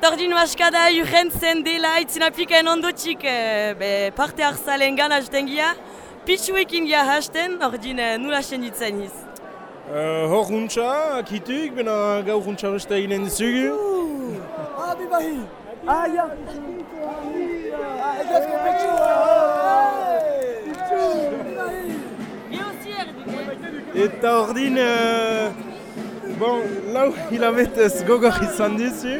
Eta ordin maskada urrentzen dela itzinapikaen ondotik e, be, parte hartzalen gana hasten gira. Pitsuekin gira hasten, ordin e, nula senditzen iz. Uh, hor huntza, akituk, bena gaur huntza beste eginen dizugu. Ah, bibahi! Ah, ja! Eta ordin, uh, bon, lau hilabetez gogor izan dizu.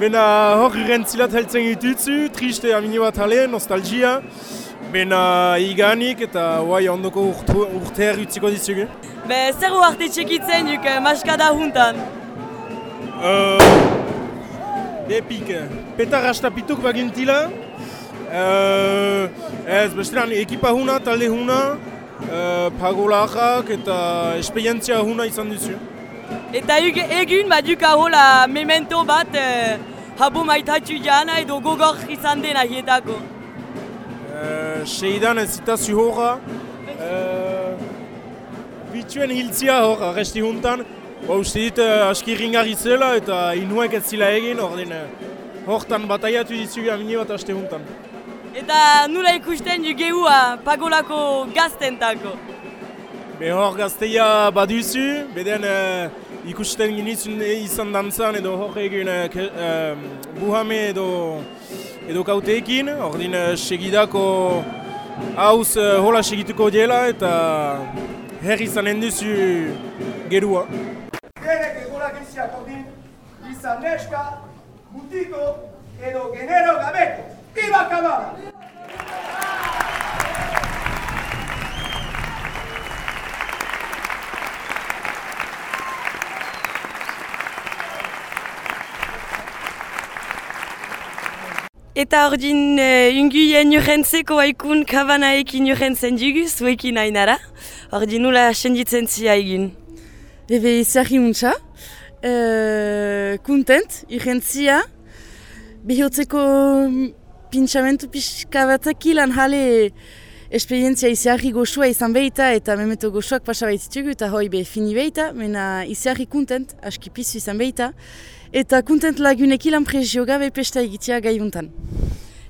Bena hor irentzilat heltzen ditutzu, triste amini bat hale, nostalgia. Bena iganik eta guai ondoko urtear utziko dizugu. Be, zer uarte txekitzen duk e, maskada juntan? Uh, epik, petar hastapituk bagintila. Uh, ez, bestean ekipa huna, talde huna, uh, pagolakak eta esperientzia huna izan duzu. Eta egun bat duk ahola memento bat e, habo maitatu jana edo gogor izan dena hietako. Uh, Seidan ez zita zuhora. Uh, bituen hiltzia hor, arresti juntan. Ba, uste dit, uh, aski ringarri zela eta inuek ez zila egin, ordin hortan bataiatu ditzugu amini bat aste juntan. Eta nula ikusten du gehua pagolako gaztentako. Be hor gazteia baduzu, beden uh, ikusten ginitzun izan dantzan edo hor egin uh, ke- um, buhame edo edo kauteekin, ordin uh, segidako hauz uh, hola segituko diela eta herri izanen duzu gerua. Denek egolak iziak ordin, izan neska, mutiko edo genero gabeko. Iba Kamara! Eta ordin uh, unguien urrentzeko haikun kabanaekin urrentzen dugu, zuekin hainara. Ordin nula senditzen zia egin. Ebe iziarri muntza, e, kontent, urrentzia, behotzeko pintxamentu pixka batak ilan jale esperientzia iziarri goxua izan behita eta memeto goxuak pasa baititugu eta hoi be fini behita, mena iziarri kontent, aski pizu izan behita, eta kontent lagunek ilan prezio gabe pesta egitea gaiuntan.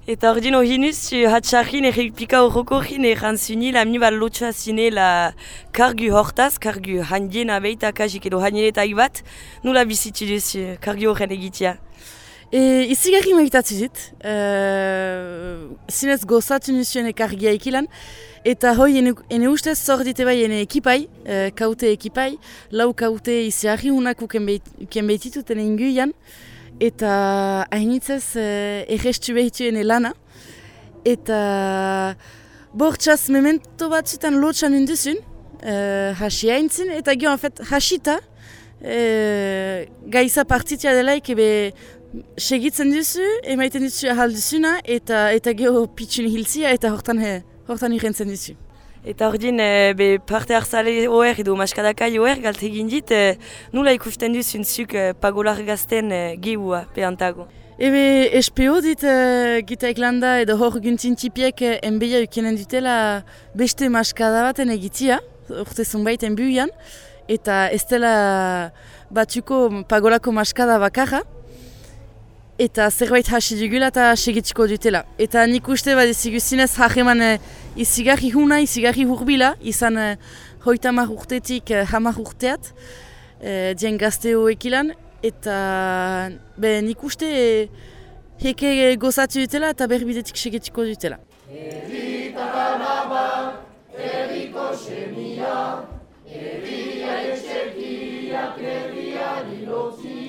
Eta ordin ohinuz, zu hatxarrin errepika horrokorrin errantzuni la mi bat lotxa zine la kargu hortaz, kargu handien abeita kajik edo handien eta bat, nula bizitzu duzu kargu horren egitea. E, izigarri maitatu dit, e, zinez gozatu nuzuen ekargia ikilan, eta hoi ene, ene ustez zor dite bai ene ekipai, e, kaute ekipai, lau kaute izigarri hunak uken behitituten inguian, eta hainitzez e, errestu behituen lana, eta bortxaz memento batzutan lotxan unduzun, e, hasi haintzin, eta gio, en fait, hasita, e, gaiza partitia delaik ebe segitzen duzu, emaiten duzu ahal eta, eta geho pitxun hiltzia, eta hortan, he, hortan irrentzen duzu. Eta ordin, e, be parte hartzale oer edo maskadakai oer galte egin dit, e, nula ikusten duzun zuk e, pagolar gazten e, gehua peantago. Ebe SPO dit gita eklanda edo hor guntzin tipiek enbeia ukenen dutela beste maskada baten egitia, urte zunbait enbuian, eta ez dela batzuko pagolako maskada bakarra, eta zerbait hasi dugula eta segitziko dutela. Eta nik uste bat eziguzinez hageman e, eh, izigarri huna, izigarri hurbila, izan eh, e, hoita mar urtetik e, hamar urteat, e, dien gazteoek ilan, eta be, nik uste e, heke gozatu dutela eta berbidetik segitziko dutela. Herritarra naba, herriko semia, herria etxekiak herria dilotzi,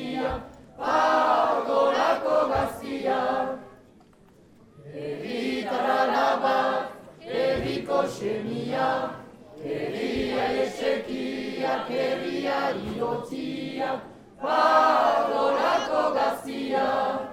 Indarkeria, irotzia, pagorako gazia.